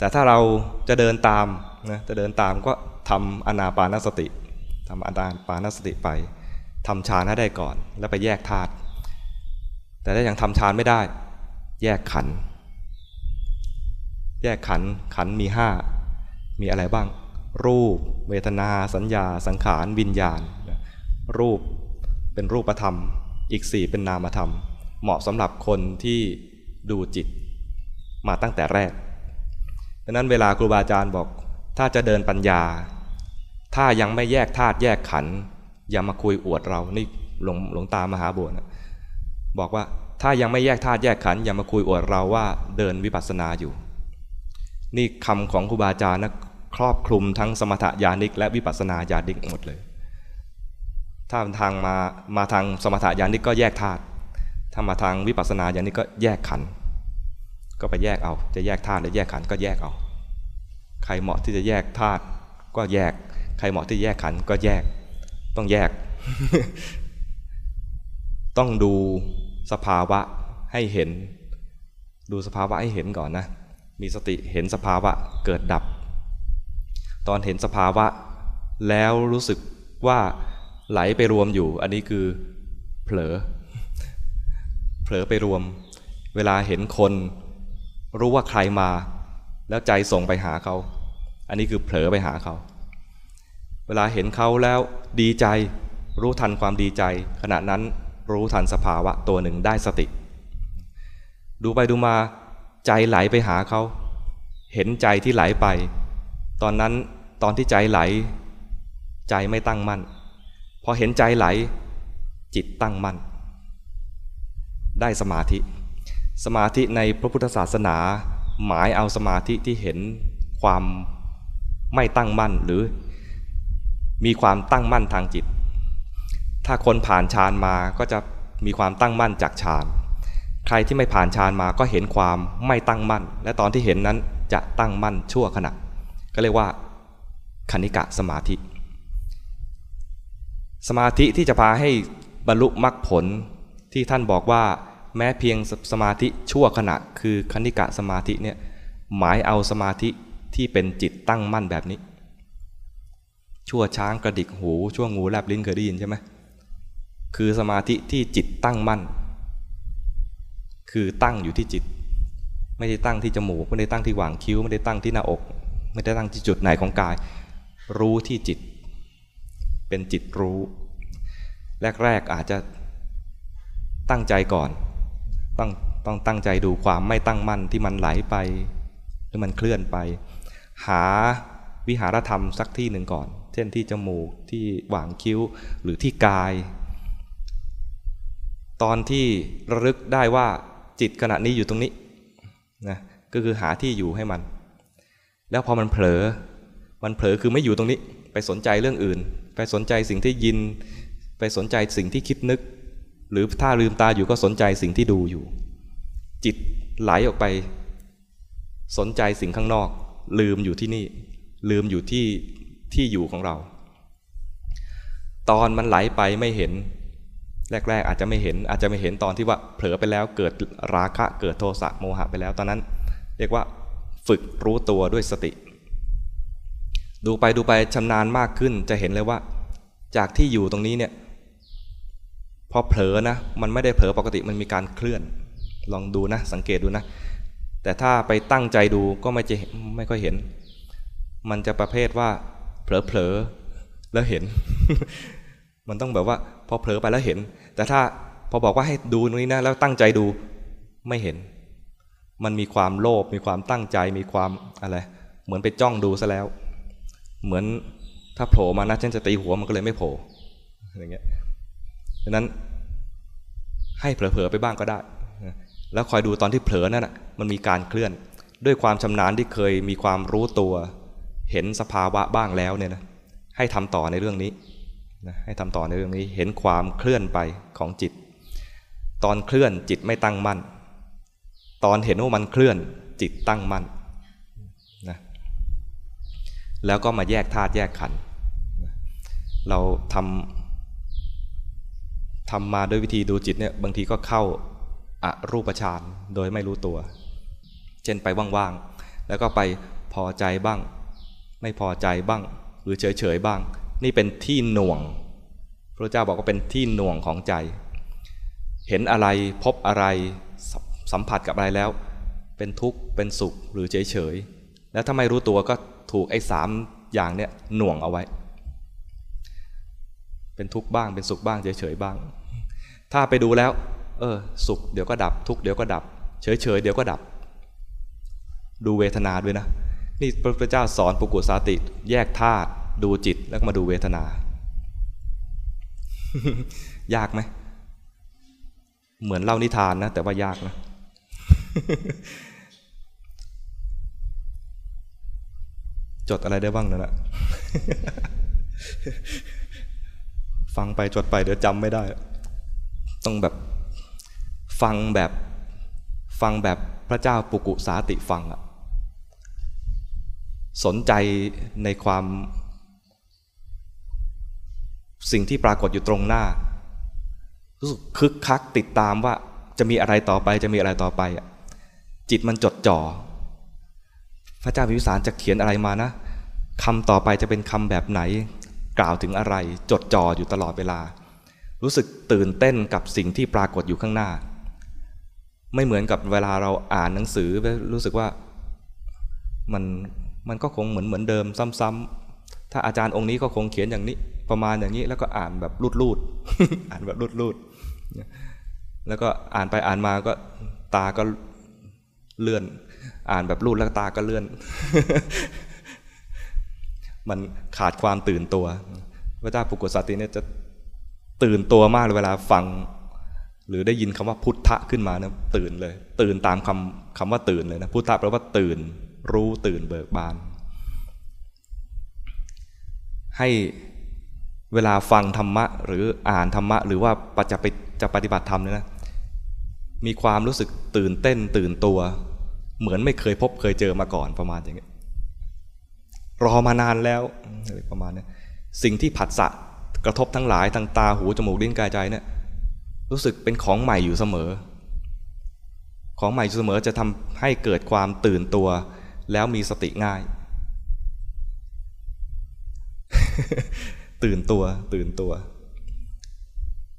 แต่ถ้าเราจะเดินตามนะจะเดินตามก็ทำอนาปานสติทำอนาปานสติไปทำฌานให้ได้ก่อน แล้วไปแยกธาตุแต่ถ้ายังทำฌานไม่ได้ แยกขันธ์แยกขันธ์ขันธ์มีห้ามีอะไรบ้าง รูป เวทนา สัญญา สังขารวิญญาณ รูปเป็นรูปธรรม อีกสี่เป็นนามธรรม เหมาะสำหรับคนที่ดูจิตมาตั้งแต่แรก ดังนั้นเวลาครูบาอาจารย์บอก ถ้าจะเดินปัญญา ถ้ายังไม่แยกธาตุแยกขันอย่ามาคุยอวดเรานี่หลวงหลวงตามหาบัวนะบอกว่าถ้ายังไม่แยกธาตุแยกขันอย่ามาคุยอวดเราว่าเดินวิปัสสนาอยู่ นี่คำของครูบาอาจารย์นะครอบคลุมทั้งสมถญาณิก และวิปัสสนาญาณิกหมดเลย ถ้าทางมามาทางสมถญาณิกก็แยกธาตุถ้ามาทางวิปัสสนาญาณิกก็แยกขันธ์ ก็ไปแยกเอา จะแยกธาตุหรือแยกขันธ์ก็แยกเอา ใครเหมาะที่จะแยกธาตุก็แยก ใครเหมาะที่แยกขันธ์ก็แยก ต้องแยก ต้องดูสภาวะให้เห็น ดูสภาวะให้เห็นก่อนนะ มีสติเห็นสภาวะเกิดดับ ตอนเห็นสภาวะ แล้วรู้สึกว่าไหลไปรวมอยู่ อันนี้คือเผลอ เผลอไปรวม เวลาเห็นคน รู้ว่าใครมา แล้วใจส่งไปหาเขา อันนี้คือเผลอไปหาเขา เวลาเห็นเขาแล้วดีใจ รู้ทันความดีใจ ขณะนั้นรู้ทันสภาวะตัวหนึ่งได้สติ ดูไปดูมาใจไหลไปหาเขา เห็นใจที่ไหลไป ตอนนั้นตอนที่ใจไหล ใจไม่ตั้งมั่น พอเห็นใจไหล จิตตั้งมั่น ได้สมาธิ สมาธิในพระพุทธศาสนา หมายเอาสมาธิที่เห็นความไม่ตั้งมั่นหรือมีความตั้งมั่นทางจิต ถ้าคนผ่านฌานมาก็จะมีความตั้งมั่นจากฌาน ใครที่ไม่ผ่านฌานมาก็เห็นความไม่ตั้งมั่น และตอนที่เห็นนั้นจะตั้งมั่นชั่วขณะ ก็เรียกว่าคณิกะสมาธิ สมาธิที่จะพาให้บรรลุมรรคผลที่ท่านบอกว่า แม้เพียงสมาธิชั่วขณะคือคณิกะสมาธิเนี่ยหมายเอาสมาธิที่เป็นจิตตั้งมั่นแบบนี้ ชั่วช้างกระดิกหูชั่วงูแลบลิ้นเคยได้ยินใช่ไหมคือสมาธิที่จิตตั้งมั่น คือตั้งอยู่ที่จิต ไม่ได้ตั้งที่จมูกไม่ได้ตั้งที่หว่างคิ้ว ไม่ได้ตั้งที่หน้าอก ไม่ได้ตั้งที่จุดไหนของกาย รู้ที่จิต เป็นจิตรู้ แรกๆอาจจะตั้งใจก่อน ต้องต้องตั้งใจดูความไม่ตั้งมั่นที่มันไหลไป หรือมันเคลื่อนไป หาวิหารธรรมสักที่หนึ่งก่อน เช่นที่จมูกที่หว่างคิ้วหรือที่กาย ตอนที่ระลึกได้ว่าจิตขณะนี้อยู่ตรงนี้นะก็คือหาที่อยู่ให้มัน แล้วพอมันเผลอ มันเผลอคือไม่อยู่ตรงนี้ ไปสนใจเรื่องอื่น ไปสนใจสิ่งที่ยิน ไปสนใจสิ่งที่คิดนึก หรือถ้าลืมตาอยู่ก็สนใจสิ่งที่ดูอยู่ จิตไหลออกไป สนใจสิ่งข้างนอก ลืมอยู่ที่นี่ ลืมอยู่ที่ที่อยู่ของเรา ตอนมันไหลไปไม่เห็น แรก ๆ อาจจะไม่เห็น อาจจะไม่เห็นตอนที่ว่าเผลอไปแล้วเกิดราคะเกิดโทสะโมหะไปแล้วตอนนั้น เรียกว่าฝึกรู้ตัวด้วยสติ ดูไปดูไปชำนาญมากขึ้นจะเห็นเลยว่า จากที่อยู่ตรงนี้เนี่ย พอเผลอนะมันไม่ได้เผลอปกติมันมีการเคลื่อน ลองดูนะสังเกตดูนะ แต่ถ้าไปตั้งใจดูก็ไม่จะไม่ค่อยเห็น มันจะประเภทว่าเผลอๆแล้วเห็น มันต้องแบบว่า พอเผลอไปแล้วเห็น แต่ถ้าพอบอกว่าให้ดูตรงนี้นะแล้วตั้งใจดูไม่เห็น มันมีความโลภมีความตั้งใจมีความอะไรเหมือนไปจ้องดูซะแล้ว เหมือนถ้าโผล่มานะฉันจะตีหัวมันก็เลยไม่โผล่อย่างเงี้ย ดังนั้นให้เผลอๆไปบ้างก็ได้ แล้วคอยดูตอนที่เผลอนั่นอะมันมีการเคลื่อน ด้วยความชำนาญที่เคยมีความรู้ตัว เห็นสภาวะบ้างแล้วเนี่ยนะให้ทำต่อในเรื่องนี้นะให้ทำต่อในเรื่องนี้เห็นความเคลื่อนไปของจิต ตอนเคลื่อนจิตไม่ตั้งมั่น ตอนเห็นว่ามันเคลื่อนจิตตั้งมั่นนะแล้วก็มาแยกธาตุแยกขันธ์เราทำ ทำมาด้วยวิธีดูจิตเนี่ยบางทีก็เข้าอารูปฌานโดยไม่รู้ตัว เช่นไปว่างๆ แล้วก็ไปพอใจบ้าง ไม่พอใจบ้าง หรือเฉยเฉยบ้าง นี่เป็นที่หน่วง พระเจ้าบอกว่าเป็นที่หน่วงของใจ เห็นอะไรพบอะไรสัมผัสกับอะไรแล้ว เป็นทุกข์เป็นสุขหรือเฉยเฉยแล้วถ้าไม่รู้ตัวก็ถูกไอ้สามอย่างเนี้ยหน่วงเอาไว้ เป็นทุกข์บ้างเป็นสุขบ้างเฉยเฉยบ้าง ถ้าไปดูแล้ว เออ สุขเดี๋ยวก็ดับ ทุกเดี๋ยวก็ดับ เฉยเฉยเดี๋ยวก็ดับ ดูเวทนาด้วยนะ นี่พระพุทธเจ้าสอนปุกุสาติ แยกธาตุดูจิตแล้วมาดูเวทนา ยากไหม เหมือนเล่านิทานนะ แต่ว่ายากนะจดอะไรได้บ้างนั่นแหละฟังไปจดไปเดี๋ยวจำไม่ได้ ต้องแบบฟังแบบฟังแบบพระเจ้าปุกุสาติฟังอะสนใจในความสิ่งที่ปรากฏอยู่ตรงหน้ารู้สึกคึกคักติดตามว่าจะมีอะไรต่อไปจะมีอะไรต่อไปอะจิตมันจดจ่อ พระเจ้าพิพิสารจะเขียนอะไรมานะคำต่อไปจะเป็นคำแบบไหน กล่าวถึงอะไร จดจ่ออยู่ตลอดเวลา รู้สึกตื่นเต้นกับสิ่งที่ปรากฏอยู่ข้างหน้า ไม่เหมือนกับเวลาเราอ่านหนังสือรู้สึกว่ามันมันก็คงเหมือนเหมือนเดิมซ้ำๆถ้าอาจารย์องค์นี้ก็คงเขียนอย่างนี้ประมาณอย่างนี้ แล้วก็อ่านแบบรูดๆอ่านแบบรูดๆแล้วก็อ่านไปอ่านมาก็ตาก็เลื่อน อ่านแบบรูดแล้วตาก็เลื่อน มันขาดความตื่นตัว พระเจ้าปุกุสติเนี่ยจะ ตื่นตัวมากเลยเวลาฟัง หรือได้ยินคำว่าพุทธะขึ้นมานะตื่นเลย ตื่นตามคำคำว่าตื่นเลยนะพุทธะแปลว่าตื่น รู้ตื่นเบิกบาน ให้เวลาฟังธรรมะ หรืออ่านธรรมะ หรือว่าจะไปจะปฏิบัติธรรมเนี่ยนะมีความรู้สึกตื่นเต้นตื่นตัว เหมือนไม่เคยพบเคยเจอมาก่อนประมาณอย่างนี้รอมานานแล้วประมาณนี้สิ่งที่ผัสสะ กระทบทั้งหลายทางตาหูจมูกลิ้นกายใจเนี่ยรู้สึกเป็นของใหม่อยู่เสมอ ของใหม่อยู่เสมอจะทำให้เกิดความตื่นตัว แล้วมีสติง่าย ตื่นตัวตื่นตัว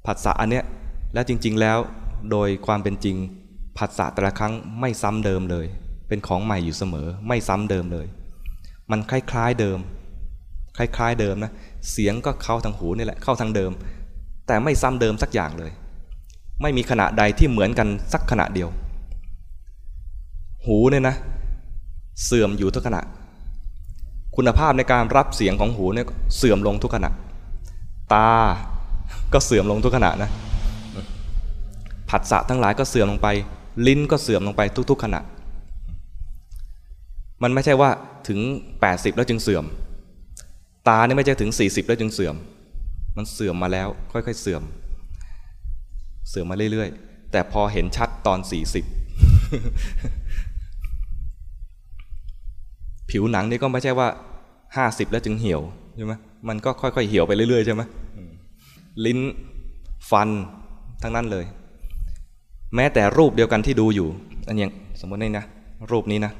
ผัสสะอันเนี้ยแล้วจริง ๆแล้วโดยความเป็นจริงผัสสะแต่ละครั้งไม่ซ้ำเดิมเลย เป็นของใหม่อยู่เสมอ ไม่ซ้ำเดิมเลย มันคล้ายๆเดิม คล้ายๆเดิมนะเสียงก็เข้าทางหูนี่แหละเข้าทางเดิม แต่ไม่ซ้ำเดิมสักอย่างเลย ไม่มีขณะใดที่เหมือนกันสักขณะเดียว หูเนี่ยนะ เสื่อมอยู่ทุกขณะ คุณภาพในการรับเสียงของหูเนี่ยเสื่อมลงทุกขณะ ตาก็เสื่อมลงทุกขณะนะผัสสะทั้งหลายก็เสื่อมลงไป ลิ้นก็เสื่อมลงไปทุก ๆ ขณะ มันไม่ใช่ว่าถึง 80 แล้วจึงเสื่อม ตาเนี่ยไม่ใช่ถึง 40 แล้วจึงเสื่อม มันเสื่อมมาแล้ว ค่อยๆ เสื่อม เสื่อมมาเรื่อยๆ แต่พอเห็นชัดตอน 40 ผิวหนังนี่ก็ไม่ใช่ว่า 50 แล้วจึงเหี่ยวใช่ไหมมันก็ค่อยๆ เหี่ยวไปเรื่อยๆ ใช่ไหมลิ้นฟันทั้งนั้นเลย แม้แต่รูปเดียวกันที่ดูอยู่ อันอย่างสมมตินี่นะ รูปนี้นะ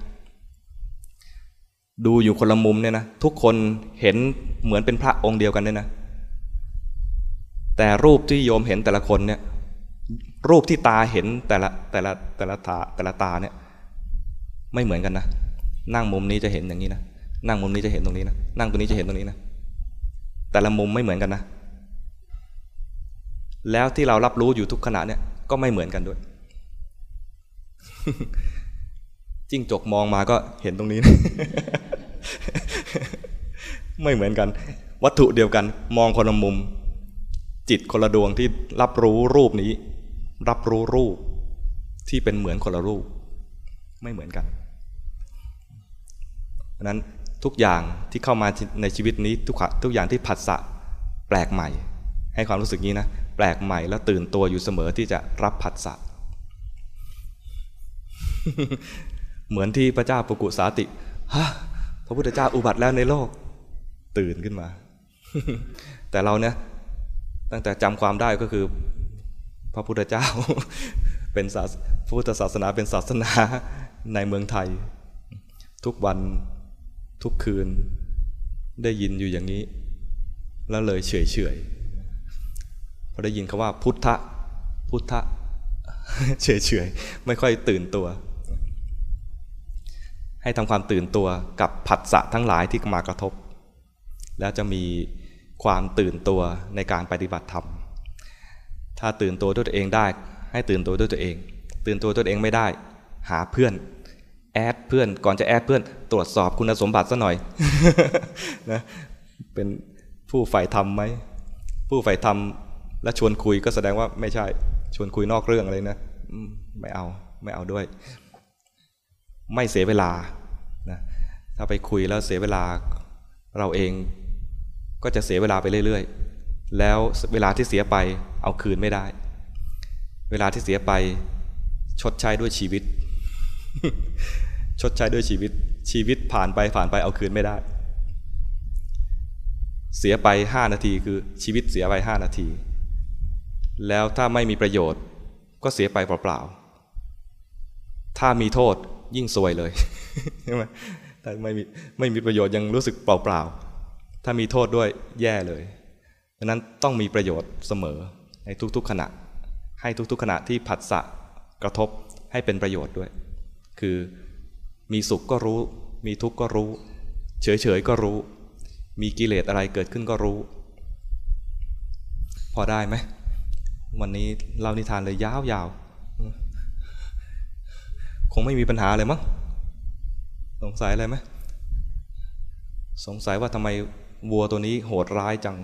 ดูอยู่คนละมุมเนี่ยนะทุกคนเห็นเหมือนเป็นพระองค์เดียวกันเนี่ยนะ แต่รูปที่โยมเห็นแต่ละคนเนี่ย รูปที่ตาเห็นแต่ละแต่ละแต่ละตาแต่ละตาเนี่ย ไม่เหมือนกันนะนั่งมุมนี้จะเห็นอย่างนี้นะนั่งมุมนี้จะเห็นตรงนี้นะนั่งตรงนี้จะเห็นตรงนี้นะแต่ละมุมไม่เหมือนกันนะ แล้วที่เรารับรู้อยู่ทุกขณะเนี่ยก็ไม่เหมือนกันด้วยจิ้งจกมองมาก็เห็นตรงนี้ ไม่เหมือนกัน วัตถุเดียวกัน มองคนละมุม จิตคนละดวงที่รับรู้รูปนี้ รับรู้รูปที่เป็นเหมือนคนละรูป ไม่เหมือนกันเพราะนั้นทุกอย่างที่เข้ามาในชีวิตนี้ทุกทุกอย่างที่ผัสสะแปลกใหม่ ให้ความรู้สึกนี้นะแปลกใหม่แล้วตื่นตัวอยู่เสมอที่จะรับผัสสะเหมือนที่พระเจ้าปุกุสาติฮะพระพุทธเจ้าอุบัติแล้วในโลก ตื่นขึ้นมา แต่เราเนี่ยตั้งแต่จำความได้ก็คือ พระพุทธเจ้า เป็นศาสพุทธศาสนาเป็นศาสนาในเมืองไทย ทุกวันทุกคืนได้ยินอยู่อย่างนี้ แล้วเลยเฉยเฉยพอได้ยินคาว่าพุทธะพุทธะเฉยเฉยไม่ค่อยตื่นตัว ให้ทำความตื่นตัวกับผัสสะทั้งหลายที่มากระทบ แล้วจะมีความตื่นตัวในการปฏิบัติธรรม ถ้าตื่นตัวด้วยตัวเองได้ ให้ตื่นตัวด้วยตัวเอง ตื่นตัวด้วยตัวเองไม่ได้ หาเพื่อน แอดเพื่อน ก่อนจะแอดเพื่อน ตรวจสอบคุณสมบัติซะหน่อยนะ เป็นผู้ใฝ่ธรรมไหม ผู้ใฝ่ธรรมและชวนคุยก็แสดงว่าไม่ใช่ ชวนคุยนอกเรื่องอะไรนะ ไม่เอา ไม่เอาด้วย ไม่เสียเวลา นะ ถ้าไปคุยแล้วเสียเวลา เราเอง ก็จะเสียเวลาไปเรื่อยๆ แล้วเวลาที่เสียไปเอาคืนไม่ได้ เวลาที่เสียไปชดใช้ด้วยชีวิต ชดใช้ด้วยชีวิต ชีวิตผ่านไปผ่านไปเอาคืนไม่ได้ เสียไปห้านาทีคือชีวิตเสียไปห้านาที แล้วถ้าไม่มีประโยชน์ก็เสียไปเปล่าๆ ถ้ามีโทษยิ่งซวยเลยใช่ไหมถ้าไม่มีไม่มีประโยชน์ยังรู้สึกเปล่าๆ ถ้ามีโทษด้วยแย่เลยดังนั้นต้องมีประโยชน์เสมอในทุกๆขณะ ให้ทุกๆขณะที่ผัสสะกระทบให้เป็นประโยชน์ด้วย คือมีสุขก็รู้ มีทุกข์ก็รู้ เฉยๆก็รู้ มีกิเลสอะไรเกิดขึ้นก็รู้ พอได้ไหมวันนี้เล่านิทานเลยยาวๆ คงไม่มีปัญหาเลยมั้ง สงสัยอะไรไหม สงสัยว่าทำไม วัวตัวนี้โหดร้ายจัง